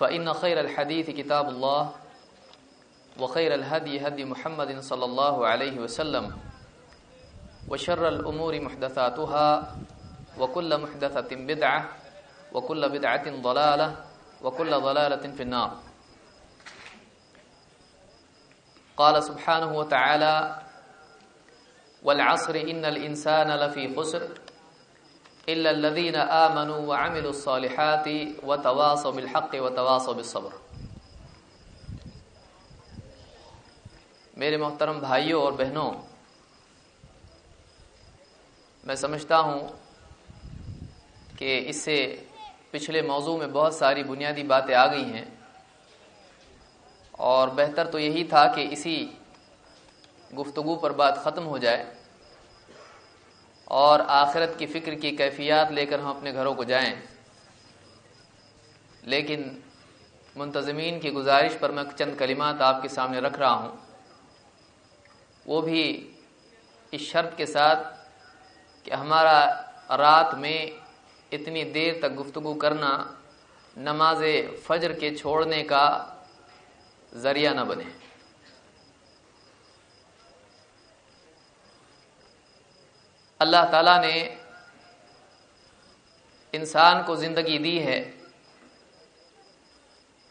فإن خير الحديث كتاب الله وخير الهدي هدي محمد صلى الله عليه وسلم وشر الأمور محدثاتها وكل محدثة بدعة وكل بدعة ضلالة وكل ضلالة في النار. قال سبحانه وتعالى والعصر إن الإنسان لفي خسر إلا الذين آمنوا وعملوا الصالحات وتواصوا بالحق وتواصوا بالصبر. میرے محترم بھائیوں اور بہنوں، میں سمجھتا ہوں کہ اس سے پچھلے موضوع میں بہت ساری بنیادی باتیں آ گئی ہیں اور بہتر تو یہی تھا کہ اسی گفتگو پر بات ختم ہو جائے۔ اور آخرت کی فکر کی کیفیات لے کر ہم اپنے گھروں کو جائیں۔ لیکن منتظمین کی گزارش پر میں چند کلمات آپ کے سامنے رکھ رہا ہوں۔ وہ بھی اس شرط کے ساتھ کہ ہمارا رات میں اتنی دیر تک گفتگو کرنا نماز فجر کے چھوڑنے کا ذریعہ نہ بنے۔ اللہ تعالیٰ نے انسان کو زندگی دی ہے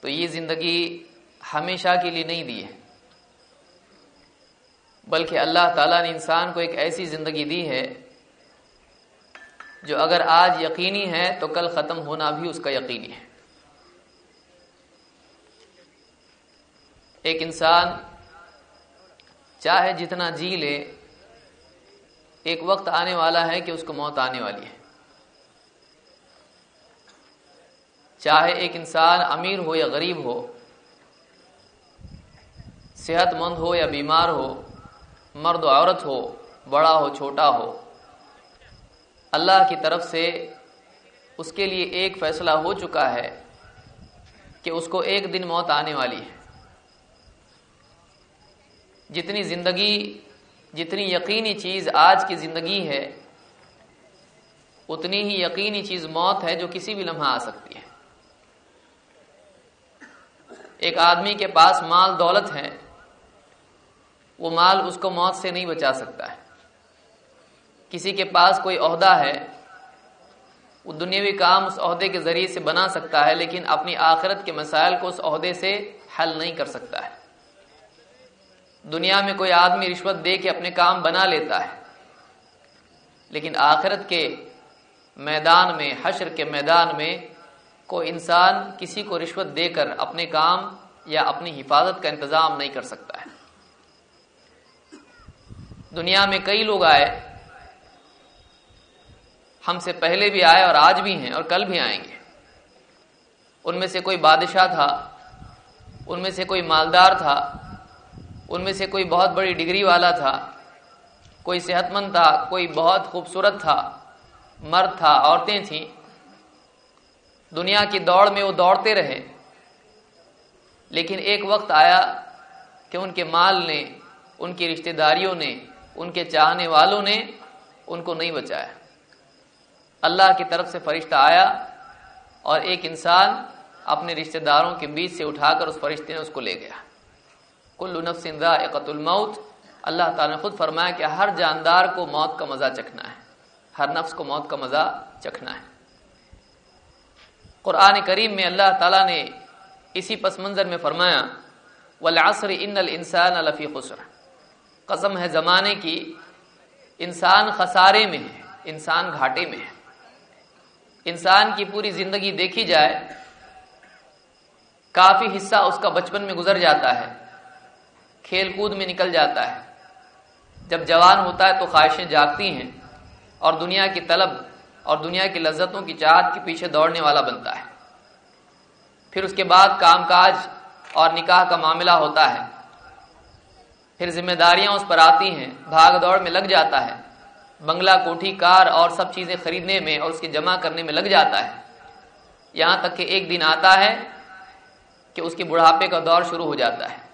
تو یہ زندگی ہمیشہ کے لیے نہیں دی ہے۔ بلکہ اللہ تعالیٰ نے انسان کو ایک ایسی زندگی دی ہے جو اگر آج یقینی ہے تو کل ختم ہونا بھی اس کا یقینی ہے۔ ایک انسان چاہے جتنا جی لے ایک وقت آنے والا ہے کہ اس کو موت آنے والی ہے۔ چاہے ایک انسان امیر ہو یا غریب ہو، صحت مند ہو یا بیمار ہو، مرد و عورت ہو، بڑا ہو، چھوٹا ہو، اللہ کی طرف سے اس کے لیے ایک فیصلہ ہو چکا ہے کہ اس کو ایک دن موت آنے والی ہے۔ جتنی زندگی جتنی یقینی چیز آج کی زندگی ہے، اتنی ہی یقینی چیز موت ہے جو کسی بھی لمحہ آ سکتی ہے۔ ایک آدمی کے پاس مال دولت ہے، وہ مال اس کو موت سے نہیں بچا سکتا ہے۔ کسی کے پاس کوئی عہدہ ہے، وہ دنیاوی کام اس عہدے کے ذریعے سے بنا سکتا ہے، لیکن اپنی آخرت کے مسائل کو اس عہدے سے حل نہیں کر سکتا ہے۔ دنیا میں کوئی آدمی رشوت دے کے اپنے کام بنا لیتا ہے، لیکن آخرت کے میدان میں، حشر کے میدان میں کوئی انسان کسی کو رشوت دے کر اپنے کام یا اپنی حفاظت کا انتظام نہیں کر سکتا ہے۔ دنیا میں کئی لوگ آئے، ہم سے پہلے بھی آئے اور آج بھی ہیں اور کل بھی آئیں گے۔ ان میں سے کوئی بادشاہ تھا، ان میں سے کوئی مالدار تھا ان میں سے کوئی بہت بڑی ڈگری والا تھا، کوئی صحت مند تھا، کوئی بہت خوبصورت تھا، مرد تھا، عورتیں تھیں۔ دنیا کی دوڑ میں وہ دوڑتے رہے۔ لیکن ایک وقت آیا کہ ان کے مال نے، ان کی رشتہ داریوں نے، ان کے چاہنے والوں نے ان کو نہیں بچایا۔ اللہ کی طرف سے فرشتہ آیا اور ایک انسان اپنے رشتہ داروں کے بیچ سے اٹھا کر اس فرشتے نے اس کو لے گیا۔ کل نفس ذائقۃ الموت۔ اللہ تعالیٰ نے خود فرمایا کہ ہر جاندار کو موت کا مزہ چکھنا ہے۔ ہر نفس کو موت کا مزہ چکھنا ہے۔ قرآن کریم میں اللہ تعالیٰ نے اسی پس منظر میں فرمایا، والعصر ان الانسان لفی خسر۔ قسم ہے زمانے کی انسان خسارے میں ہے، انسان گھاٹے میں ہے۔ انسان کی پوری زندگی دیکھی جائے، کافی حصہ اس کا بچپن میں گزر جاتا ہے۔ کھیل کود میں نکل جاتا ہے۔ جب جوان ہوتا ہے تو خواہشیں جاگتی ہیں اور دنیا کی طلب اور دنیا کی لذتوں کی چاہت کے پیچھے دوڑنے والا بنتا ہے۔ پھر اس کے بعد کام کاج اور نکاح کا معاملہ ہوتا ہے۔ پھر ذمہ داریاں اس پر آتی ہیں۔ بھاگ دوڑ میں لگ جاتا ہے۔ بنگلہ، کوٹھی، کار اور سب چیزیں خریدنے میں اور اس کے جمع کرنے میں لگ جاتا ہے۔ یہاں تک کہ ایک دن آتا ہے کہ اس کے بڑھاپے کا دور شروع ہو جاتا ہے۔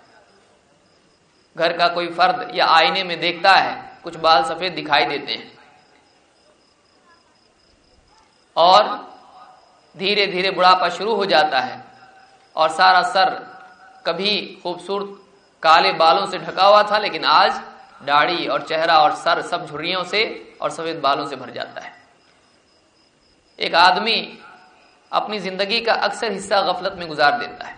گھر کا کوئی فرد یا آئینے میں دیکھتا ہے، کچھ بال سفید دکھائی دیتے ہیں۔ اور دھیرے دھیرے بڑھاپا شروع ہو جاتا ہے اور سارا سر کبھی خوبصورت کالے بالوں سے ڈھکا ہوا تھا، لیکن آج داڑھی اور چہرہ اور سر سب جھریوں سے اور سفید بالوں سے بھر جاتا ہے۔ ایک آدمی اپنی زندگی کا اکثر حصہ غفلت میں گزار دیتا ہے۔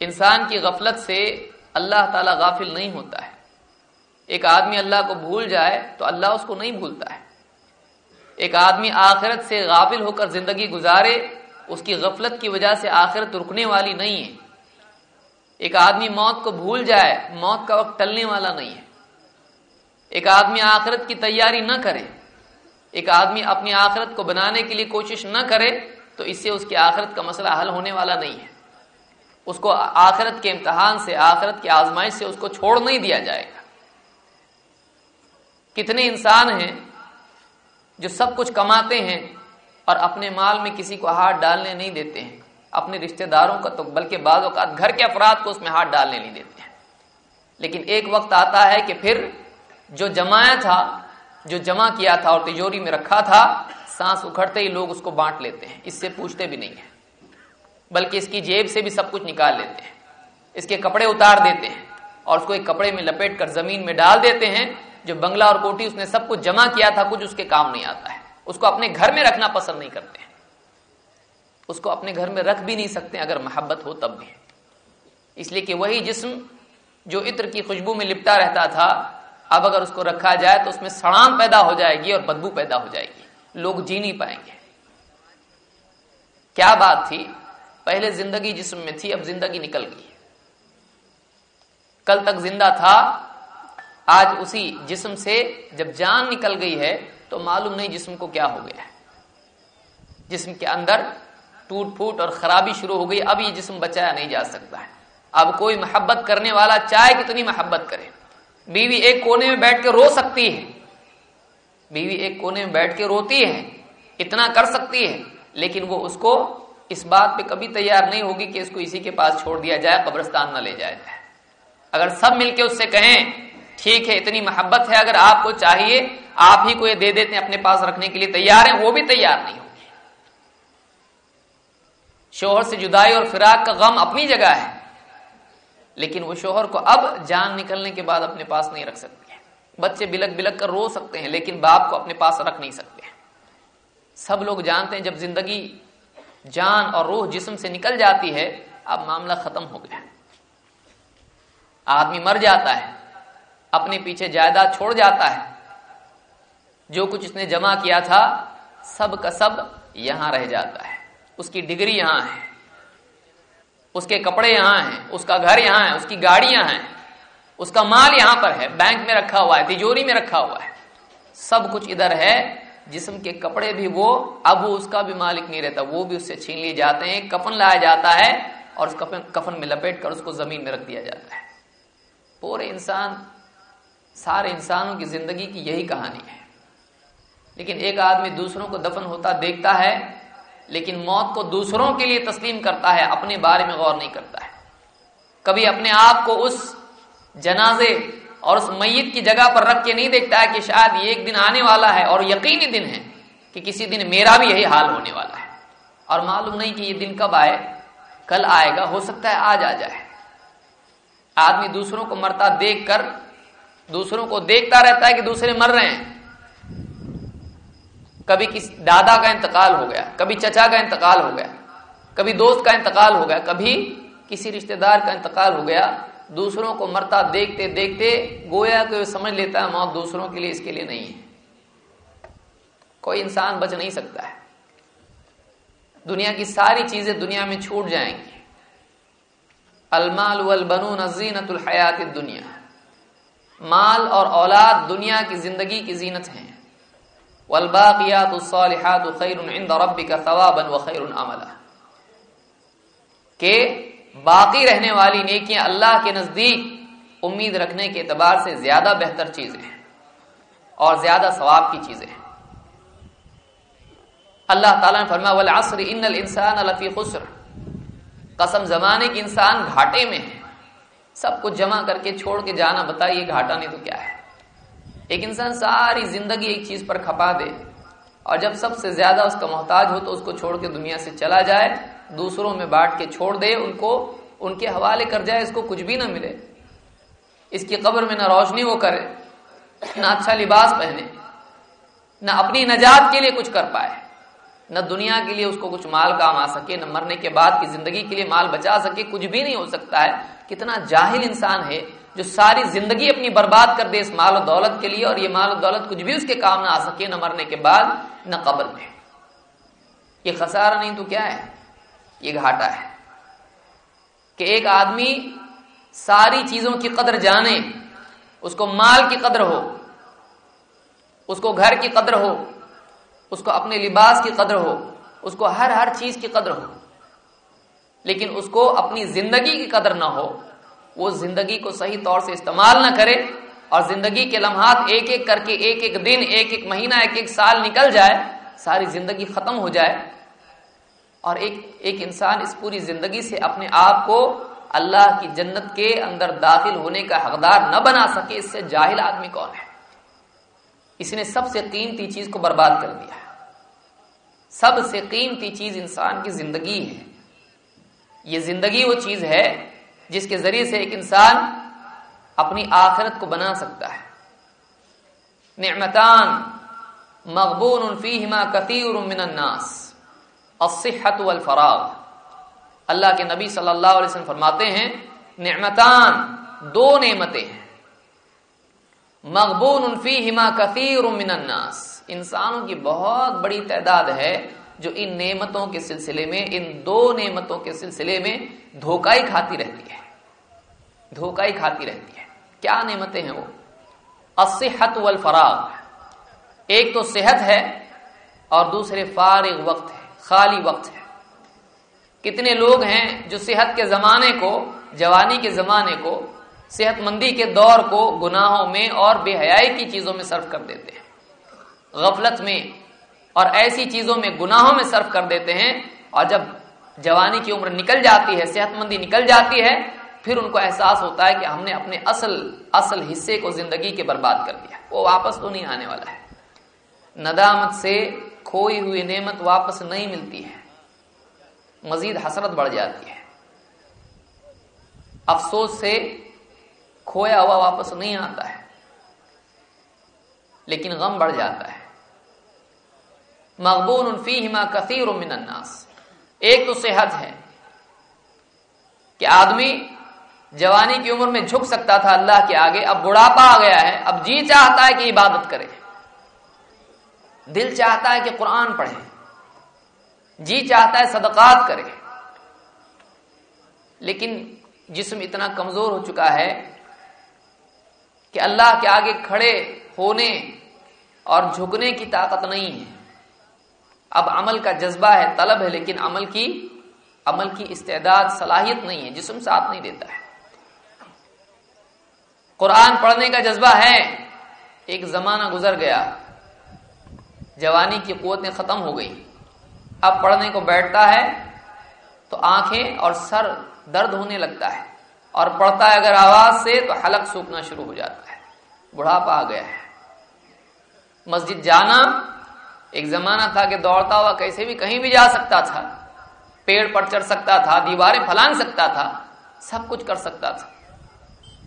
انسان کی غفلت سے اللہ تعالی غافل نہیں ہوتا ہے۔ ایک آدمی اللہ کو بھول جائے تو اللہ اس کو نہیں بھولتا ہے۔ ایک آدمی آخرت سے غافل ہو کر زندگی گزارے، اس کی غفلت کی وجہ سے آخرت رکنے والی نہیں ہے۔ ایک آدمی موت کو بھول جائے، موت کا وقت ٹلنے والا نہیں ہے۔ ایک آدمی آخرت کی تیاری نہ کرے۔ ایک آدمی اپنی آخرت کو بنانے کے لیے کوشش نہ کرے تو اس سے اس کی آخرت کا مسئلہ حل ہونے والا نہیں ہے۔ اس کو آخرت کے امتحان سے، آخرت کی آزمائش سے اس کو چھوڑ نہیں دیا جائے گا۔ کتنے انسان ہیں جو سب کچھ کماتے ہیں اور اپنے مال میں کسی کو ہاتھ ڈالنے نہیں دیتے ہیں۔ اپنے رشتہ داروں کا تو، بلکہ بعض اوقات گھر کے افراد کو اس میں ہاتھ ڈالنے نہیں دیتے ہیں۔ لیکن ایک وقت آتا ہے کہ پھر جو جمایا تھا، جو جمع کیا تھا اور تجوری میں رکھا تھا، سانس اکھڑتے ہی لوگ اس کو بانٹ لیتے ہیں۔ اس سے پوچھتے بھی نہیں ہیں۔ بلکہ اس کی جیب سے بھی سب کچھ نکال لیتے ہیں۔ اس کے کپڑے اتار دیتے ہیں اور اس کو ایک کپڑے میں لپیٹ کر زمین میں ڈال دیتے ہیں۔ جو بنگلہ اور کوٹی اس نے سب کچھ جمع کیا تھا، کچھ اس کے کام نہیں آتا ہے۔ اس کو اپنے گھر میں رکھنا پسند نہیں کرتے ہیں۔ اس کو اپنے گھر میں رکھ بھی نہیں سکتے، اگر محبت ہو تب بھی۔ اس لیے کہ وہی جسم جو عطر کی خوشبو میں لپٹا رہتا تھا، اب اگر اس کو رکھا جائے تو اس میں سڑان پیدا ہو جائے گی اور بدبو پیدا ہو جائے گی۔ لوگ جی نہیں پائیں گے۔ کیا بات تھی؟ پہلے زندگی جسم میں تھی، اب زندگی نکل گئی کل تک زندہ تھا، آج اسی جسم سے جب جان نکل گئی ہے تو معلوم نہیں جسم کو کیا ہو گیا ہے۔ جسم کے اندر ٹوٹ پھوٹ اور خرابی شروع ہو گئی، اب یہ جسم بچایا نہیں جا سکتا ہے۔ اب کوئی محبت کرنے والا چاہے کتنی محبت کرے۔ بیوی ایک کونے میں بیٹھ کے رو سکتی ہے۔ بیوی ایک کونے میں بیٹھ کے روتی ہے، اتنا کر سکتی ہے، لیکن وہ اس کو اس بات پہ کبھی تیار نہیں ہوگی کہ اس کو اسی کے پاس چھوڑ دیا جائے، قبرستان نہ لے جایا جائے۔ اگر سب مل کے اس سے کہیں، ٹھیک ہے، اتنی محبت ہے، اگر آپ کو چاہیے، آپ ہی کو یہ دے دیتے ہیں، اپنے پاس رکھنے کے لیے تیار ہیں، وہ بھی تیار نہیں ہوگی شوہر سے جدائی اور فراق کا غم اپنی جگہ ہے، لیکن وہ شوہر کو اب جان نکلنے کے بعد اپنے پاس نہیں رکھ سکتے۔ بچے بلک بلک کر رو سکتے ہیں، لیکن باپ کو اپنے پاس رکھ نہیں سکتے۔ سب لوگ جانتے ہیں، جب زندگی جان اور روح جسم سے نکل جاتی ہے، اب معاملہ ختم ہو گیا۔ آدمی مر جاتا ہے، اپنے پیچھے جائیداد چھوڑ جاتا ہے۔ جو کچھ اس نے جمع کیا تھا، سب کا سب یہاں رہ جاتا ہے۔ اس کی ڈگری یہاں ہے۔ اس کے کپڑے یہاں ہیں، اس کا گھر یہاں ہے، اس کی گاڑی یہاں ہے اس کا مال یہاں پر ہے، بینک میں رکھا ہوا ہے، تجوری میں رکھا ہوا ہے۔ سب کچھ ادھر ہے جسم کے کپڑے بھی وہ، اب وہ اس کا بھی مالک نہیں رہتا، وہ بھی اس سے چھین لیے جاتے ہیں، کفن لایا جاتا ہے اور اس کفن کفن میں لپیٹ کر اس کو زمین میں رکھ دیا جاتا ہے۔ پورے انسان، سارے انسانوں کی زندگی کی یہی کہانی ہے۔ لیکن ایک آدمی دوسروں کو دفن ہوتا دیکھتا ہے، لیکن موت کو دوسروں کے لیے تسلیم کرتا ہے، اپنے بارے میں غور نہیں کرتا ہے۔ کبھی اپنے آپ کو اس جنازے اور اس میت کی جگہ پر رکھ کے نہیں دیکھتا ہے کہ شاید یہ ایک دن آنے والا ہے اور یقینی دن ہے کہ کسی دن میرا بھی یہی حال ہونے والا ہے۔ اور معلوم نہیں کہ یہ دن کب آئے، کل آئے گا، ہو سکتا ہے آج آ جائے۔ آدمی دوسروں کو مرتا دیکھ کر، دوسروں کو دیکھتا رہتا ہے کہ دوسرے مر رہے ہیں۔ کبھی کسی دادا کا انتقال ہو گیا، کبھی چچا کا انتقال ہو گیا، کبھی دوست کا انتقال ہو گیا، کبھی کسی رشتہ دار کا انتقال ہو گیا۔ دوسروں کو مرتا دیکھتے دیکھتے گویا کہ سمجھ لیتا ہے موت دوسروں کے لیے اس کے لیے نہیں ہے۔ کوئی انسان بچ نہیں سکتا ہے۔ دنیا کی ساری چیزیں دنیا میں چھوٹ جائیں گی۔ المال والبنون زینت الحیات دنیا مال اور اولاد دنیا کی زندگی کی زینت ہیں۔ والباقیات الصالحات خیر عند ربك ثوابا وخیر عملا۔ کہ باقی رہنے والی نیکیاں اللہ کے نزدیک امید رکھنے کے اعتبار سے زیادہ بہتر چیزیں ہیں اور زیادہ ثواب کی چیزیں ہیں۔ اللہ تعالیٰ نے فرما والعصر ان الانسان لفی خسر قسم زمانے کی انسان گھاٹے میں ہے۔ سب کچھ جمع کر کے چھوڑ کے جانا، بتائیے گھاٹا نہیں تو کیا ہے؟ ایک انسان ساری زندگی ایک چیز پر کھپا دے اور جب سب سے زیادہ اس کا محتاج ہو تو اس کو چھوڑ کے دنیا سے چلا جائے۔ دوسروں میں بانٹ کے چھوڑ دے، ان کو، ان کے حوالے کر جائے، اس کو کچھ بھی نہ ملے۔ اس کی قبر میں نہ روشنی وہ کرے، نہ اچھا لباس پہنے، نہ اپنی نجات کے لیے کچھ کر پائے، نہ دنیا کے لیے اس کو کچھ مال کام آ سکے، نہ مرنے کے بعد کی زندگی کے لیے مال بچا سکے، کچھ بھی نہیں ہو سکتا ہے۔ کتنا جاہل انسان ہے جو ساری زندگی اپنی برباد کر دے اس مال و دولت کے لیے، اور یہ مال و دولت کچھ بھی اس کے کام نہ آ سکے، نہ مرنے کے بعد، نہ قبر میں۔ یہ خسارہ نہیں تو کیا ہے؟ یہ گھاٹا ہے کہ ایک آدمی ساری چیزوں کی قدر جانے، اس کو مال کی قدر ہو، اس کو گھر کی قدر ہو، اس کو اپنے لباس کی قدر ہو، اس کو ہر ہر چیز کی قدر ہو، لیکن اس کو اپنی زندگی کی قدر نہ ہو، وہ زندگی کو صحیح طور سے استعمال نہ کرے اور زندگی کے لمحات ایک ایک کر کے ایک ایک دن، ایک ایک مہینہ، ایک ایک سال نکل جائے، ساری زندگی ختم ہو جائے اور ایک ایک انسان اس پوری زندگی سے اپنے آپ کو اللہ کی جنت کے اندر داخل ہونے کا حقدار نہ بنا سکے، اس سے جاہل آدمی کون ہے؟ اس نے سب سے قیمتی چیز کو برباد کر دیا سب سے قیمتی چیز انسان کی زندگی ہے۔ یہ زندگی وہ چیز ہے جس کے ذریعے سے ایک انسان اپنی آخرت کو بنا سکتا ہے۔ نعمتان مقبول فیہما کثیر من الناس۔ الصحت والفراغ۔ اللہ کے نبی صلی اللہ علیہ وسلم فرماتے ہیں، نعمتان دو نعمتیں ہیں۔ مقبول فیہما کثیر من الناس۔ انسانوں کی بہت بڑی تعداد ہے جو ان نعمتوں کے سلسلے میں، ان دو نعمتوں کے سلسلے میں دھوکائی کھاتی رہتی ہے۔ دھوکائی کھاتی رہتی ہے۔ کیا نعمتیں ہیں وہ؟ الصحت والفراغ۔ ایک تو صحت ہے اور دوسرے فارغ وقت ہے۔ خالی وقت ہے۔ کتنے لوگ ہیں جو صحت کے زمانے کو، جوانی کے زمانے کو، صحت مندی کے دور کو گناہوں میں اور بے حیائی کی چیزوں میں صرف کر دیتے ہیں۔ غفلت میں اور ایسی چیزوں میں گناہوں میں صرف کر دیتے ہیں۔ اور جب جوانی کی عمر نکل جاتی ہے، صحت مندی نکل جاتی ہے، پھر ان کو احساس ہوتا ہے کہ ہم نے اپنے اصل اصل حصے کو زندگی کے برباد کر دیا۔ وہ واپس تو نہیں آنے والا ہے۔ ندامت سے کھوئی ہوئی نعمت واپس نہیں ملتی ہے۔ مزید حسرت بڑھ جاتی ہے۔ افسوس سے کھویا ہوا واپس نہیں آتا ہے۔ لیکن غم بڑھ جاتا ہے۔ مقبول فیہما کثیر من الناس۔ ایک تو صحت ہے۔ کہ آدمی جوانی کی عمر میں جھک سکتا تھا اللہ کے آگے، اب بڑھاپا آ گیا ہے۔ اب جی چاہتا ہے کہ عبادت کرے۔ دل چاہتا ہے کہ قرآن پڑھے جی چاہتا ہے صدقات کرے لیکن جسم اتنا کمزور ہو چکا ہے کہ اللہ کے آگے کھڑے ہونے اور جھکنے کی طاقت نہیں ہے۔ اب عمل کا جذبہ ہے، طلب ہے، لیکن عمل کی عمل کی استعداد، صلاحیت نہیں ہے، جسم ساتھ نہیں دیتا ہے۔ قرآن پڑھنے کا جذبہ ہے۔ ایک زمانہ گزر گیا۔ جوانی کی قوتیں ختم ہو گئی۔ اب پڑھنے کو بیٹھتا ہے تو آنکھیں اور سر درد ہونے لگتا ہے۔ اور پڑھتا ہے اگر آواز سے تو حلق سوکھنا شروع ہو جاتا ہے۔ بڑھاپا آ گیا ہے۔ مسجد جانا ایک زمانہ تھا کہ دوڑتا ہوا کیسے بھی کہیں بھی جا سکتا تھا۔ پیڑ پر چڑھ سکتا تھا، دیواریں پھلانگ سکتا تھا، سب کچھ کر سکتا تھا۔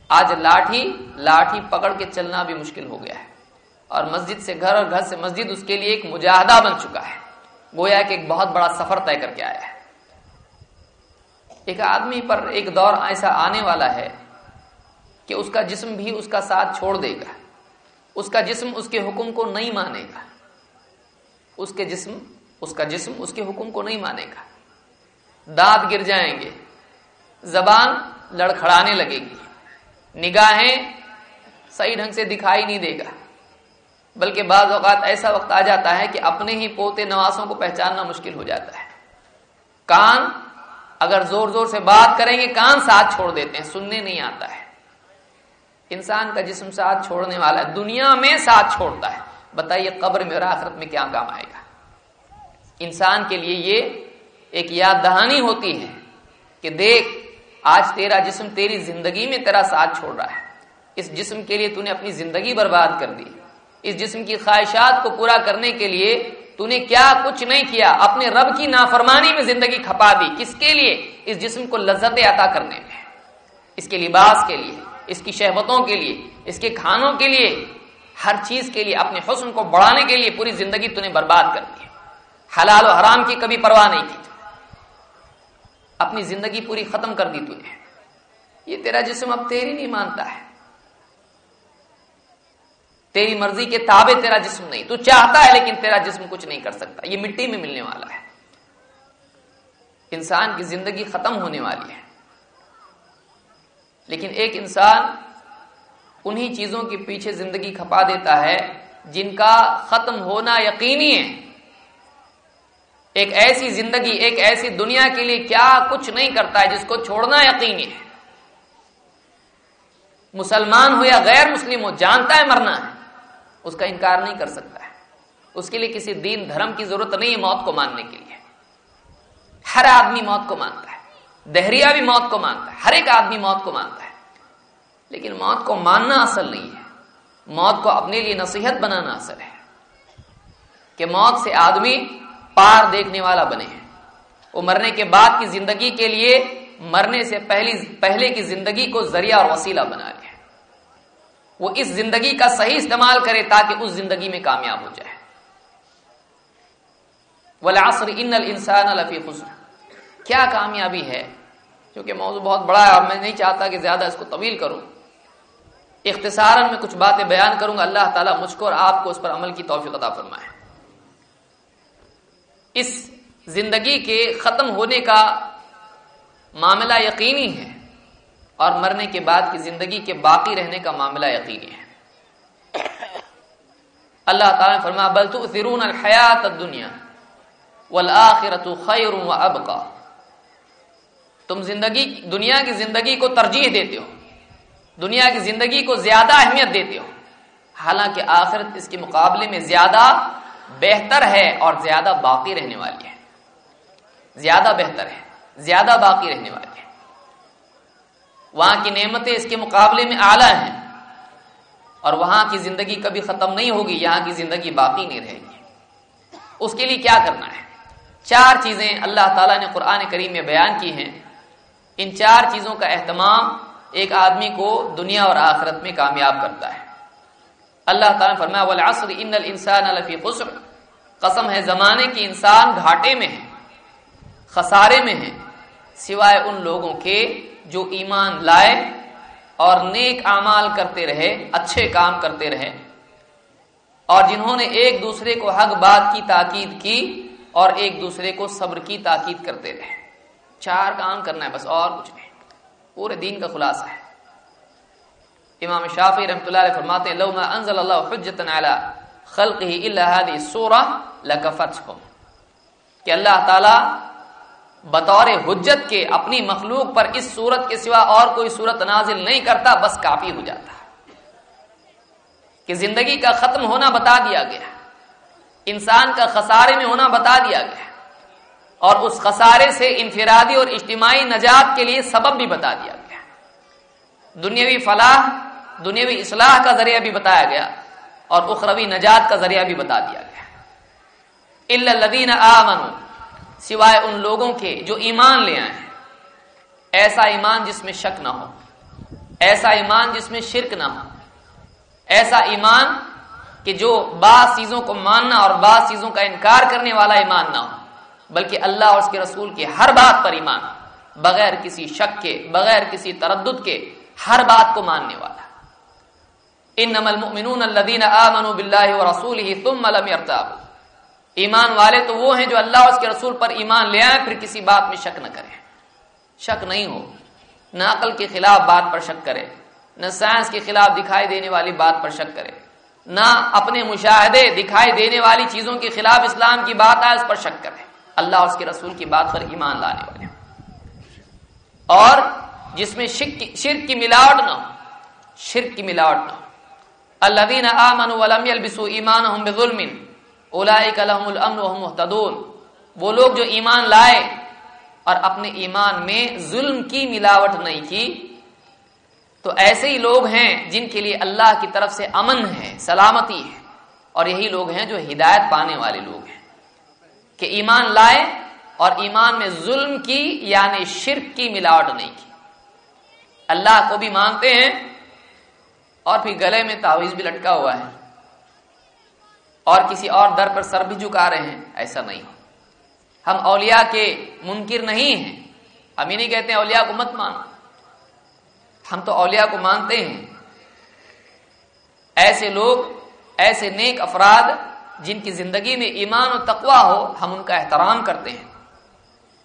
آج لاٹھی لاٹھی پکڑ کے چلنا بھی مشکل ہو گیا ہے۔ اور مسجد سے گھر اور گھر سے مسجد اس کے لیے ایک مجاہدہ بن چکا ہے۔ گویا کہ ایک بہت بڑا سفر طے کر کے آیا ہے۔ ایک آدمی پر ایک دور ایسا آنے والا ہے کہ اس کا جسم بھی اس کا ساتھ چھوڑ دے گا۔ اس کا جسم اس کے حکم کو نہیں مانے گا۔ اس کے جسم، اس کا جسم اس کے حکم کو نہیں مانے گا۔ دانت گر جائیں گے۔ زبان لڑکھڑانے لگے گی۔ نگاہیں صحیح ڈھنگ سے دکھائی نہیں دے گا۔ بلکہ بعض اوقات ایسا وقت آ جاتا ہے کہ اپنے ہی پوتے نواسوں کو پہچاننا مشکل ہو جاتا ہے۔ کان اگر زور زور سے بات کریں گے، کان ساتھ چھوڑ دیتے ہیں، سننے نہیں آتا ہے۔ انسان کا جسم ساتھ چھوڑنے والا ہے، دنیا میں ساتھ چھوڑتا ہے۔ بتائیے قبر میں اور آخرت میں کیا کام آئے گا؟ انسان کے لیے یہ ایک یاد دہانی ہوتی ہے کہ دیکھ، آج تیرا جسم تیری زندگی میں تیرا ساتھ چھوڑ رہا ہے۔ اس جسم کے لیے تو نے اپنی زندگی برباد کر دی۔ اس جسم کی خواہشات کو پورا کرنے کے لیے تو نے کیا کچھ نہیں کیا؟ اپنے رب کی نافرمانی میں زندگی کھپا دی۔ کس کے لیے؟ اس جسم کو لذت عطا کرنے میں۔ اس کے لباس کے لیے، اس کی شہبتوں کے لیے، اس کے کھانوں کے لیے، ہر چیز کے لیے، اپنے حسن کو بڑھانے کے لیے پوری زندگی تو نے برباد کر دی۔ حلال و حرام کی کبھی پرواہ نہیں کی۔ اپنی زندگی پوری ختم کر دی تو نے یہ تیرا جسم اب تیری نہیں مانتا ہے۔ تیری مرضی کے تابع تیرا جسم نہیں۔ تو چاہتا ہے لیکن تیرا جسم کچھ نہیں کر سکتا۔ یہ مٹی میں ملنے والا ہے۔ انسان کی زندگی ختم ہونے والی ہے۔ لیکن ایک انسان انہی چیزوں کے پیچھے زندگی کھپا دیتا ہے جن کا ختم ہونا یقینی ہے۔ ایک ایسی زندگی، ایک ایسی دنیا کے لیے کیا کچھ نہیں کرتا ہے جس کو چھوڑنا یقینی ہے۔ مسلمان ہو یا غیر مسلم ہو، جانتا ہے، مرنا ہے۔ اس کا انکار نہیں کر سکتا ہے۔ اس کے لیے کسی دین دھرم کی ضرورت نہیں ہے موت کو ماننے کے لیے۔ ہر آدمی موت کو مانتا ہے۔ دہریا بھی موت کو مانتا ہے۔ ہر ایک آدمی موت کو مانتا ہے۔ لیکن موت کو ماننا اصل نہیں ہے۔ موت کو اپنے لیے نصیحت بنانا اصل ہے۔ کہ موت سے آدمی پار دیکھنے والا بنے وہ مرنے کے بعد کی زندگی کے لیے مرنے سے پہلی، پہلے کی زندگی کو ذریعہ اور وسیلہ بنا لے۔ وہ اس زندگی کا صحیح استعمال کرے تاکہ اس زندگی میں کامیاب ہو جائے۔ والعصر ان الانسان لفی خسر۔ کیا کامیابی ہے؟ کیونکہ موضوع بہت بڑا ہے اور میں نہیں چاہتا کہ زیادہ اس کو طویل کروں۔ اختصارا میں کچھ باتیں بیان کروں گا، اللہ تعالیٰ مجھ کو اور آپ کو اس پر عمل کی توفیق عطا فرمائے۔ اس زندگی کے ختم ہونے کا معاملہ یقینی ہے۔ اور مرنے کے بعد کی زندگی کے باقی رہنے کا معاملہ یقینی ہے۔ اللہ تعالیٰ نے فرمایا، بل تؤثرون الحیات الدنیا والآخرت خیر و ابقا۔ تم زندگی، دنیا کی زندگی کو ترجیح دیتے ہو۔ دنیا کی زندگی کو زیادہ اہمیت دیتے ہو۔ حالانکہ آخرت اس کے مقابلے میں زیادہ بہتر ہے اور زیادہ باقی رہنے والی ہے۔ زیادہ بہتر ہے، زیادہ باقی رہنے والی۔ وہاں کی نعمتیں اس کے مقابلے میں اعلیٰ ہیں اور وہاں کی زندگی کبھی ختم نہیں ہوگی، یہاں کی زندگی باقی نہیں رہے گی۔ اس کے لیے کیا کرنا ہے؟ چار چیزیں اللہ تعالیٰ نے قرآن کریم میں بیان کی ہیں۔ ان چار چیزوں کا اہتمام ایک آدمی کو دنیا اور آخرت میں کامیاب کرتا ہے۔ اللہ تعالیٰ نے فرمایا، والعصر ان الانسان لفی خسر۔ قسم ہے، زمانے کی انسان گھاٹے میں ہے، خسارے میں ہے، سوائے ان لوگوں کے جو ایمان لائے اور نیک اعمال کرتے رہے، اچھے کام کرتے رہے۔ اور جنہوں نے ایک دوسرے کو حق بات کی تاکید کی اور ایک دوسرے کو صبر کی تاکید کرتے رہے۔ چار کام کرنا ہے، بس اور کچھ نہیں۔ پورے دین کا خلاصہ ہے۔ امام شافی رحمۃ اللہ علیہ فرماتے ہیں، لو ما انزل اللہ حجتا علی خلقه الا هذه السوره لكفتكم کہ اللہ تعالی بطور حجت کے اپنی مخلوق پر اس صورت کے سوا اور کوئی صورت نازل نہیں کرتا، بس کافی ہو جاتا کہ زندگی کا ختم ہونا بتا دیا گیا انسان کا خسارے میں ہونا بتا دیا گیا اور اس خسارے سے انفرادی اور اجتماعی نجات کے لیے سبب بھی بتا دیا گیا دنیاوی فلاح، دنیاوی اصلاح کا ذریعہ بھی بتایا گیا اور اخروی نجات کا ذریعہ بھی بتا دیا گیا الدین آمنوا سوائے ان لوگوں کے جو ایمان لے آئے ایسا ایمان جس میں شک نہ ہو۔ ایسا ایمان جس میں شرک نہ ہو۔ ایسا ایمان کہ جو بعض چیزوں کو ماننا اور بعض چیزوں کا انکار کرنے والا ایمان نہ ہو۔ بلکہ اللہ اور اس کے رسول کے ہر بات پر ایمان، بغیر کسی شک کے، بغیر کسی تردد کے ہر بات کو ماننے والا۔ ان نمل المؤمنون الذين امنوا بالله ورسوله ثم لم يرتابوا ایمان والے تو وہ ہیں جو اللہ اور اس کے رسول پر ایمان لے آئے، پھر کسی بات میں شک نہ کرے۔ شک نہیں ہو۔ نہ عقل کے خلاف بات پر شک کرے، نہ سائنس کے خلاف دکھائی دینے والی بات پر شک کرے، نہ اپنے مشاہدے دکھائی دینے والی چیزوں کے خلاف اسلام کی بات آئے، اس پر شک کرے۔ اللہ اور اس کے رسول کی بات پر ایمان لانے والے۔ اور جس میں شرک کی ملاوٹ نہ ہو۔ شرک کی ملاوٹ نہ ہو۔ الذين امنوا ولم يلبسوا ايمانهم بظلم۔ اولئك لهم الامن وهم مهتدون وہ لوگ جو ایمان لائے اور اپنے ایمان میں ظلم کی ملاوٹ نہیں کی، تو ایسے ہی لوگ ہیں جن کے لیے اللہ کی طرف سے امن ہے، سلامتی ہے۔ اور یہی لوگ ہیں جو ہدایت پانے والے لوگ ہیں۔ کہ ایمان لائے اور ایمان میں ظلم کی یعنی شرک کی ملاوٹ نہیں کی۔ اللہ کو بھی مانتے ہیں اور پھر گلے میں تعویذ بھی لٹکا ہوا ہے۔ اور کسی اور در پر سر بھی جھکا رہے ہیں، ایسا نہیں۔ ہو ہم اولیاء کے منکر نہیں ہیں۔ ہم ہی نہیں کہتے ہیں اولیاء کو مت مانو۔ ہم تو اولیاء کو مانتے ہیں۔ ایسے لوگ، ایسے نیک افراد جن کی زندگی میں ایمان و تقوا ہو، ہم ان کا احترام کرتے ہیں۔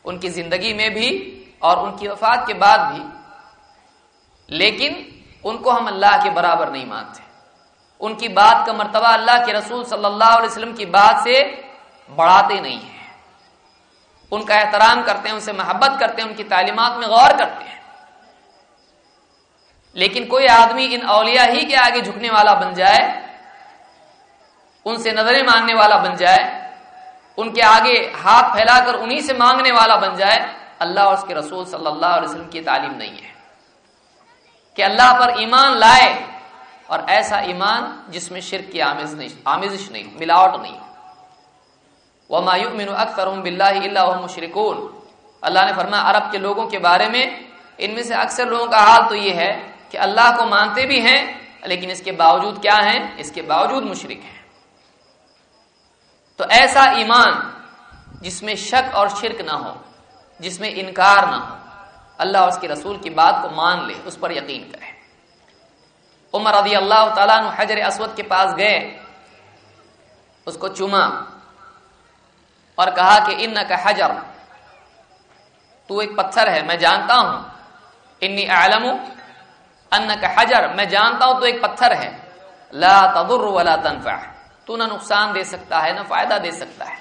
ان کی زندگی میں بھی اور ان کی وفات کے بعد بھی۔ لیکن ان کو ہم اللہ کے برابر نہیں مانتے۔ ان کی بات کا مرتبہ اللہ کے رسول صلی اللہ علیہ وسلم کی بات سے بڑھاتے نہیں ہیں۔ ان کا احترام کرتے ہیں، ان سے محبت کرتے ہیں، ان کی تعلیمات میں غور کرتے ہیں۔ لیکن کوئی آدمی ان اولیاء ہی کے آگے جھکنے والا بن جائے، ان سے نظریں مانگنے والا بن جائے، ان کے آگے ہاتھ پھیلا کر انہی سے مانگنے والا بن جائے، اللہ اور اس کے رسول صلی اللہ علیہ وسلم کی تعلیم نہیں ہے۔ کہ اللہ پر ایمان لائے اور ایسا ایمان جس میں شرک کی آمز نہیں، آمزش نہیں، ملاوٹ نہیں۔ وہ مایو مین اکثر بلّہ اللہ مشرقون اللہ نے فرمایا، عرب کے لوگوں کے بارے میں ان میں سے اکثر لوگوں کا حال تو یہ ہے کہ اللہ کو مانتے بھی ہیں، لیکن اس کے باوجود کیا ہیں؟ اس کے باوجود مشرق ہیں۔ تو ایسا ایمان جس میں شک اور شرک نہ ہو، جس میں انکار نہ ہو، اللہ اور اس کے رسول کی بات کو مان لے، اس پر یقین کرے۔ عمر رضی اللہ تعالیٰ عنہ حجر اسود کے پاس گئے، اس کو چوما اور کہا کہ ان کا حجر، تو ایک پتھر ہے، میں جانتا ہوں۔ انی عالم ان کا حجر، میں جانتا ہوں تو ایک پتھر ہے۔ لا تضر ولا تنفع، تو نہ نقصان دے سکتا ہے، نہ فائدہ دے سکتا ہے۔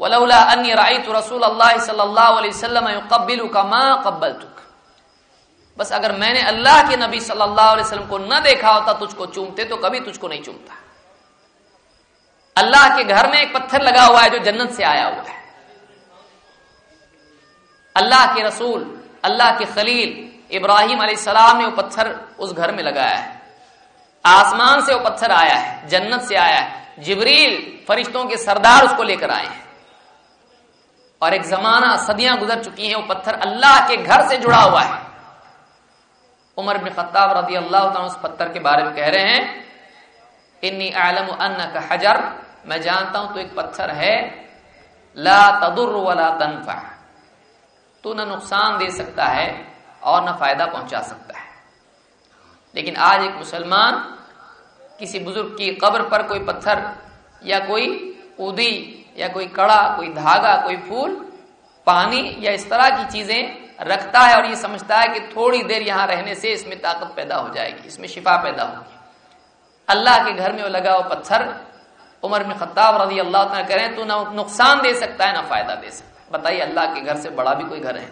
ولولا انی رأیت رسول اللہ صلی اللہ علیہ وسلم يقبلك ما قبلتك بس اگر میں نے اللہ کے نبی صلی اللہ علیہ وسلم کو نہ دیکھا ہوتا تجھ کو چومتے تو کبھی تجھ کو نہیں چومتا۔ اللہ کے گھر میں ایک پتھر لگا ہوا ہے جو جنت سے آیا ہوا ہے۔ اللہ کے رسول، اللہ کے خلیل ابراہیم علیہ السلام نے وہ پتھر اس گھر میں لگایا ہے۔ آسمان سے وہ پتھر آیا ہے، جنت سے آیا ہے۔ جبریل فرشتوں کے سردار اس کو لے کر آئے ہیں۔ اور ایک زمانہ صدیاں گزر چکی ہیں، وہ پتھر اللہ کے گھر سے جڑا ہوا ہے۔ عمر بن خطاب رضی اللہ تعالیٰ اس پتھر کے بارے میں کہہ رہے ہیں انی عالم ان کا حجر میں جانتا ہوں تو ایک پتھر ہے، لا تدر ولا تنفع تو نہ نقصان دے سکتا ہے اور نہ فائدہ پہنچا سکتا ہے۔ لیکن آج ایک مسلمان کسی بزرگ کی قبر پر کوئی پتھر یا کوئی ادی یا کوئی کڑا، کوئی دھاگا، کوئی پھول، پانی یا اس طرح کی چیزیں رکھتا ہے اور یہ سمجھتا ہے کہ تھوڑی دیر یہاں رہنے سے اس میں طاقت پیدا ہو جائے گی، اس میں شفا پیدا ہوگی۔ اللہ کے گھر میں وہ لگا وہ پتھر، عمر میں خطاب رضی اللہ تعالیٰ کریں تو نہ نقصان دے سکتا ہے، نہ فائدہ دے سکتا ہے۔ بتائیے اللہ کے گھر سے بڑا بھی کوئی گھر ہے؟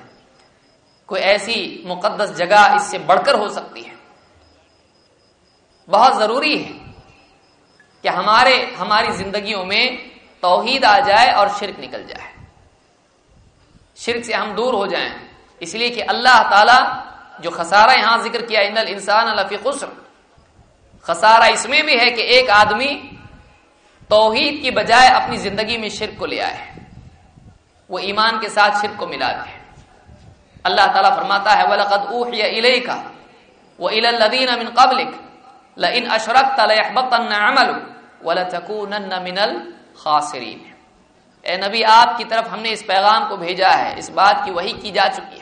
کوئی ایسی مقدس جگہ اس سے بڑھ کر ہو سکتی ہے؟ بہت ضروری ہے کہ ہمارے، ہماری زندگیوں میں توحید آ جائے اور شرک نکل جائے۔ شرک سے ہم دور ہو جائیں۔ اس لیے کہ اللہ تعالی جو خسارہ یہاں ذکر کیا ان الانسان الفی خسر۔ خسارہ اس میں بھی ہے کہ ایک آدمی توحید کی بجائے اپنی زندگی میں شرک کو لے آئے۔ وہ ایمان کے ساتھ شرک کو ملا دے اللہ تعالیٰ فرماتا ہے، وَلَقَدْ أُوحِيَ إِلَيْكَ وَإِلَى الَّذِينَ مِن قَبْلِكَ لَإِنْ أَشْرَكْتَ لَيَحْبَطَنَّ عَمَلُكَ وَلَتَكُونَنَّ مِنَ الْخَاسِرِينَ۔ اے نبی، آپ کی طرف ہم نے اس پیغام کو بھیجا ہے، اس بات کی وحی کی جا چکی ہے۔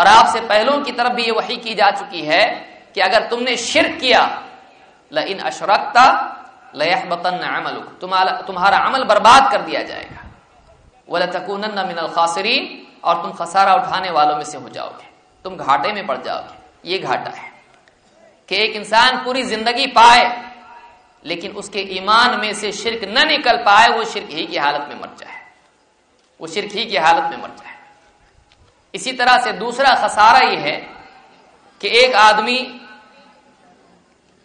اور آپ سے پہلوں کی طرف بھی یہ وحی کی جا چکی ہے کہ اگر تم نے شرک کیا لَإِنْ أَشْرَكْتَ لَيَحْبَطَنَّ عَمَلُكَ تمہارا عمل برباد کر دیا جائے گا۔ وَلَتَكُونَنَّ مِنَ الْخَاسِرِينَ۔ اور تم خسارہ اٹھانے والوں میں سے ہو جاؤ گے۔ تم گھاٹے میں پڑ جاؤ گے۔ یہ گھاٹا ہے کہ ایک انسان پوری زندگی پائے، لیکن اس کے ایمان میں سے شرک نہ نکل پائے، وہ شرک ہی کی حالت میں مر جائے۔ وہ شرک ہی کی حالت میں مر جائے۔ اسی طرح سے دوسرا خسارہ یہ ہے کہ ایک آدمی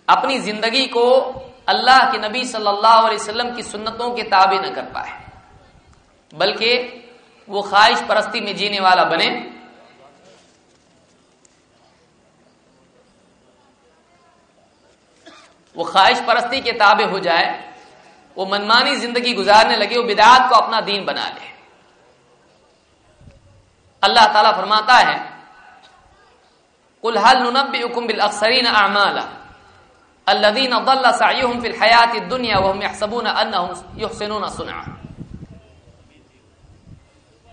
اپنی زندگی کو اللہ کے نبی صلی اللہ علیہ وسلم کی سنتوں کے تابع نہ کر پائے، بلکہ وہ خواہش پرستی میں جینے والا بنے۔ وہ خواہش پرستی کے تابع ہو جائے، وہ منمانی زندگی گزارنے لگے، وہ بدعات کو اپنا دین بنا لے۔ اللہ تعالیٰ فرماتا ہے حل ننبئكم بالاخسرین اعمالا الذين ضل سعيهم في الحياه الدنيا وهم يحسبون انهم يحسنون صنعا۔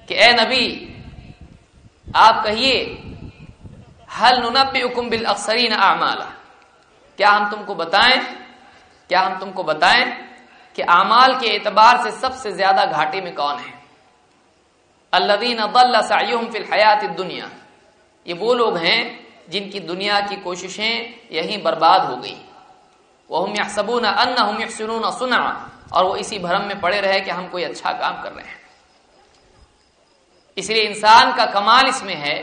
کہ اے نبی، آپ کہیے حل ننبئكم بالاخسرین اعمالا کیا ہم تم کو بتائیں؟ کیا ہم تم کو بتائیں کہ اعمال کے اعتبار سے سب سے زیادہ گھاٹے میں کون ہے الذين ضل سعيهم في الحياه الدنيا یہ وہ لوگ ہیں جن کی دنیا کی کوششیں یہیں برباد ہو گئی وہ یحسبون انہم یحسنون صنعا۔ اور وہ اسی بھرم میں پڑے رہے کہ ہم کوئی اچھا کام کر رہے ہیں۔ اس لیے انسان کا کمال اس میں ہے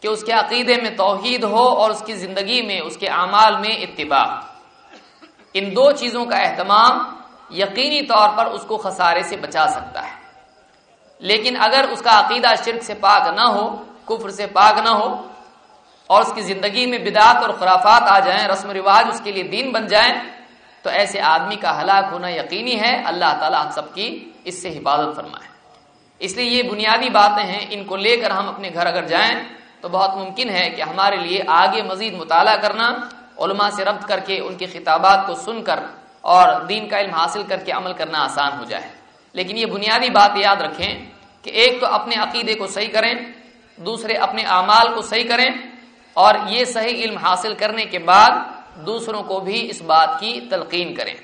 کہ اس کے عقیدے میں توحید ہو اور اس کی زندگی میں اس کے اعمال میں اتباع۔ ان دو چیزوں کا اہتمام یقینی طور پر اس کو خسارے سے بچا سکتا ہے۔ لیکن اگر اس کا عقیدہ شرک سے پاک نہ ہو، کفر سے پاک نہ ہو، اور اس کی زندگی میں بدعت اور خرافات آ جائیں، رسم و رواج اس کے لیے دین بن جائیں، تو ایسے آدمی کا ہلاک ہونا یقینی ہے۔ اللہ تعالیٰ ہم سب کی اس سے حفاظت فرمائے۔ اس لیے یہ بنیادی باتیں ہیں، ان کو لے کر ہم اپنے گھر اگر جائیں تو بہت ممکن ہے کہ ہمارے لیے آگے مزید مطالعہ کرنا، علماء سے ربط کر کے ان کے خطابات کو سن کر اور دین کا علم حاصل کر کے عمل کرنا آسان ہو جائے۔ لیکن یہ بنیادی بات یاد رکھیں کہ ایک تو اپنے عقیدے کو صحیح کریں، دوسرے اپنے اعمال کو صحیح کریں اور یہ صحیح علم حاصل کرنے کے بعد دوسروں کو بھی اس بات کی تلقین کریں۔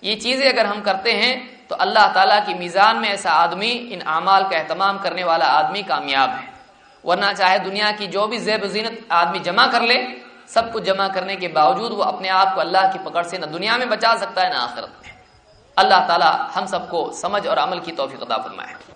یہ چیزیں اگر ہم کرتے ہیں تو اللہ تعالیٰ کی میزان میں ایسا آدمی ان اعمال کا اہتمام کرنے والا آدمی کامیاب ہے۔ ورنہ چاہے دنیا کی جو بھی زیب زینت آدمی جمع کر لے، سب کچھ جمع کرنے کے باوجود وہ اپنے آپ کو اللہ کی پکڑ سے نہ دنیا میں بچا سکتا ہے، نہ آخرت میں۔ اللہ تعالیٰ ہم سب کو سمجھ اور عمل کی توفیق عطا فرمائے۔